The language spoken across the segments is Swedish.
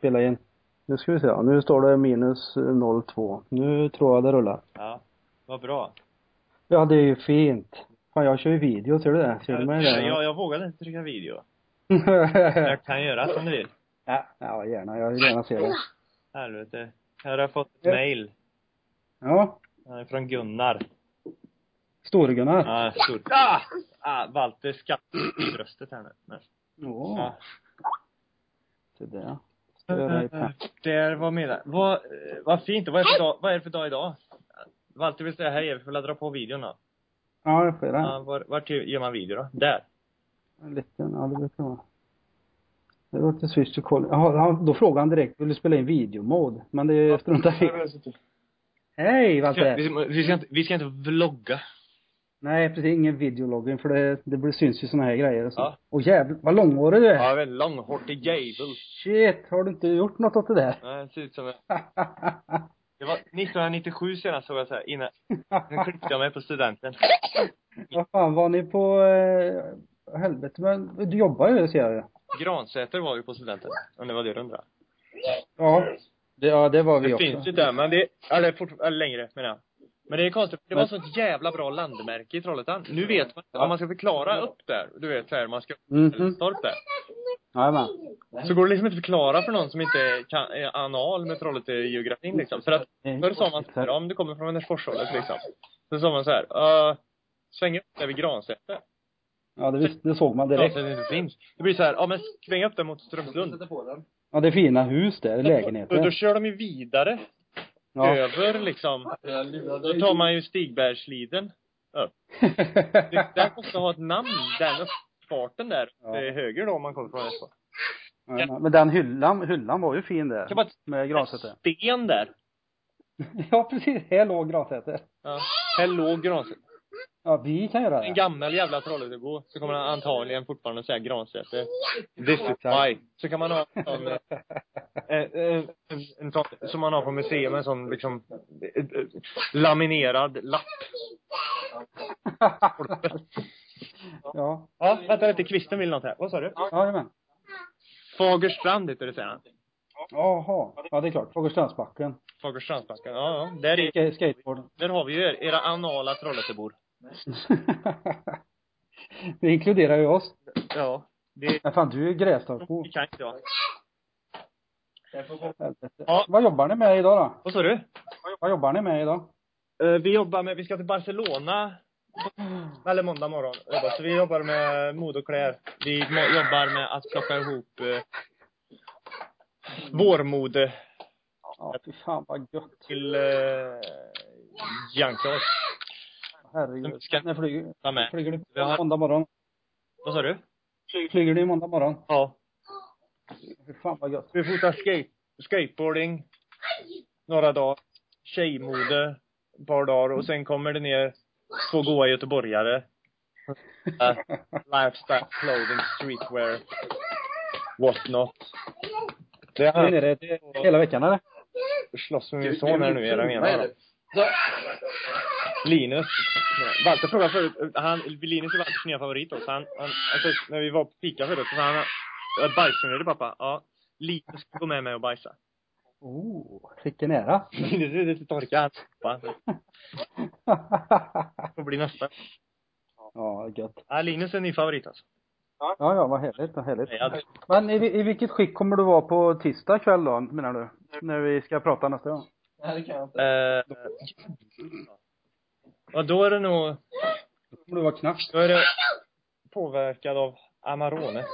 spela in. Nu ska vi se. Nu står det minus 02. Nu tror jag det rullar. Ja. Vad bra. Ja, det är ju fint. Fan, jag kör ju video, ser du det? Ser du mig jag, där? jag, vågade inte trycka video. Jag kan göra som du vill. ja, ja, gärna. Jag vill gärna se det. Helvete. Här har jag fått ett Ja. mail. Ja. Från Gunnar. Store-Gunnar. Ja, stort. Ah! ah Walter skatt i bröstet här nu. Ja. Se det. Ska göra Där var med Vad, vad fint. Vad är, för dag, vad är det för dag idag? Walter vill säga hej, vi får dra på videon då. Ja, jag får det. Ja, var, vart gör man video då? Där. En liten, ja det brukar vara. Det var till switch to call. Jaha, då frågade han direkt, vill du spela in videomod? Men det struntar i. Hej Walter! Vi ska, vi, ska inte, vi ska inte vlogga. Nej precis, ingen videologging för det, det blir- syns ju såna här grejer och så. Ja. Åh jävlar, vad långhårig du är! Ja, en långhårig jävel. Shit, har du inte gjort något åt det där? Nej, det ser ut som en Det var 1997 senast såg jag så här, innan, nu klippte jag mig på studenten. Vad fan, var ni på, eh, helvete men du jobbar ju ser jag ju. Gransäter var vi på studenten, om det var det du undrade. Ja. Det, ja, det var vi Det också. finns ju där, men det, eller fort, eller längre menar jag. Men det är konstigt, det var så ett jävla bra landmärke i Trollhättan. Nu vet man, om man ska förklara upp där, du vet så här, man ska Mhm. Torp där. Jajamän. Så går det liksom inte att förklara för någon som inte kan, är anal med Trollhättegeografin liksom. För att förr sa man så här, om du kommer från Vänersforshållet liksom. Så sa man så här, uh, sväng upp där vid Gransäter. Ja, det, visst, det såg man direkt. Gransäter inte finns. Det blir så här, ja men sväng upp där mot Strömslund. Ja, det är fina hus där, Och då lägenheter. kör de ju vidare Ja. över liksom. Då tar man ju Stigbergsliden upp. Det, den måste ha ett namn, den uppfarten där. Ja. Det är höger då om man kommer från Vänersborg. Jajamän. Men den hyllan, hyllan var ju fin där. Kan Med Gransäter. sten där. Ja, precis. Här låg Gransäter. Ja. Här låg Gransäter. Ja, vi kan göra En det. gammal jävla Trollhättebo så kommer han antagligen fortfarande säga Gransäter. This is why. Så kan man ha en en, en sån, som man har på museum, en sån liksom eh, eh, laminerad lapp. ja. Ja, vänta lite, kvisten vill något här. Vad sa du? Jajamän. Fagerstrand heter det han. Jaha. Ja, det är klart. Fagerstrandsbacken. Fagerstrandsbacken. Ja, ja. Där, är, Ska- Skateboard. där har vi ju er, era anala Trollhättebor. det inkluderar ju oss. Ja. Det, Men fan, du är Grästorpsbo. det kan inte jag. Ja. Vad jobbar ni med idag då? Vad sa du? Vad jobbar ni med idag? Eh, vi jobbar med, vi ska till Barcelona eller måndag morgon. Så vi jobbar med mode och kläder. Vi jobbar med att plocka ihop eh, vårmode Ja, fy fan vad gött. till eh, Junkyard. Herregud. Ska- När flyger, flyger du har- måndag morgon? Vad sa du? Flyger du måndag morgon? Ja. Fy fan vad gött. Vi fotar skate, skateboarding några dagar. Tjejmode ett par dagar och sen kommer det ner två goa göteborgare. Eh, lifestyle, clothing, streetwear, what not. Det Är är nere hela veckan eller? slåss med min son här nu, era menar Linus. Walter frågade förut, han, Linus är Walters nya favorit också. Han, han, alltså, när vi var på fika förut så sa han, "Jag du pappa? Ja. Linus ska gå med mig och bajsa. Oh, vilken ära. Linus är lite torkad. Va? Får bli nästa. ja, gött. Ja, Linus är ny favorit alltså. Ja, ja, vad härligt, vad härligt. Ja, det- Men i, i vilket skick kommer du vara på tisdag kväll då, menar du? När vi ska prata nästa gång? Eh, ja, då är det nog, Då kommer du vara knappt. då är det påverkad av Amarone.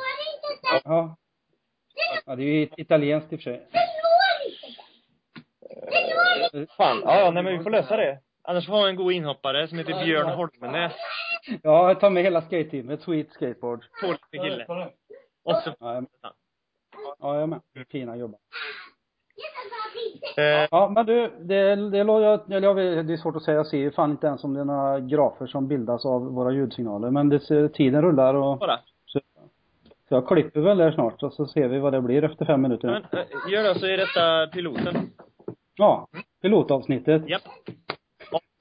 Ja. Ja, det är ju italienskt i och för sig. Fan, ja, ja, nej men vi får lösa det. Annars får vi en god inhoppare som heter Björn Holmenäs. Ja, jag tar med hela skate-teamet. Sweet skateboard. Pålitlig kille. Och så, Ja, jag. Ja, jag med. Fina jobbar. eh, Ja, men du, det, det, jag, eller det är svårt att säga. Jag ser ju fan inte ens om det är några grafer som bildas av våra ljudsignaler. Men det, ser- tiden rullar och bara. Så, jag klipper väl där snart och så ser vi vad det blir efter fem minuter. Men, eh, gör det så är detta piloten. Ja, pilotavsnittet. Japp.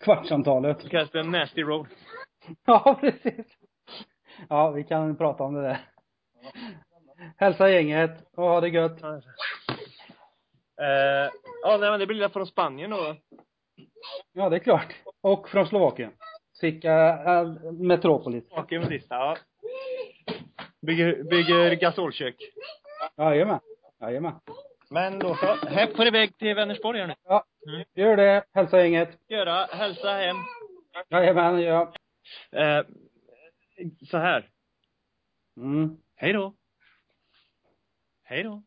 Kvartssamtalet. Det kallas för Nasty Road. Ja, precis. Ja, vi kan prata om det där. Hälsa gänget och ha det gött. Ja, Eh, ja, nej men det blir väl från Spanien då. Ja, det är klart. Och från Slovakien. Sika äh, Metropolis. Slovakien sista, ja. Bygger, bygger gasolkök. Jajamän. Jajamän. Men då så. Här på väg till Vänersborg här nu. Ja. Mm. Gör det. Hälsa gänget. Göra, hälsa hem. Jajamän, ja. Eh, så här. Mm. Hej då. Hej då.